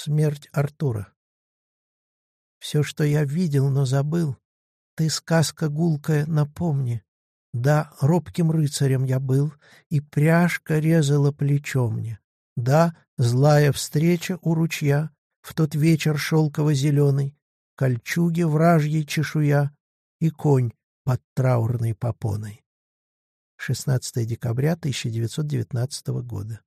Смерть Артура. Все, что я видел, но забыл, ты, сказка гулкая, напомни. Да, робким рыцарем я был, и пряжка резала плечо мне. Да, злая встреча у ручья, в тот вечер шелково-зеленый, кольчуги вражьей чешуя и конь под траурной попоной. 16 декабря 1919 года.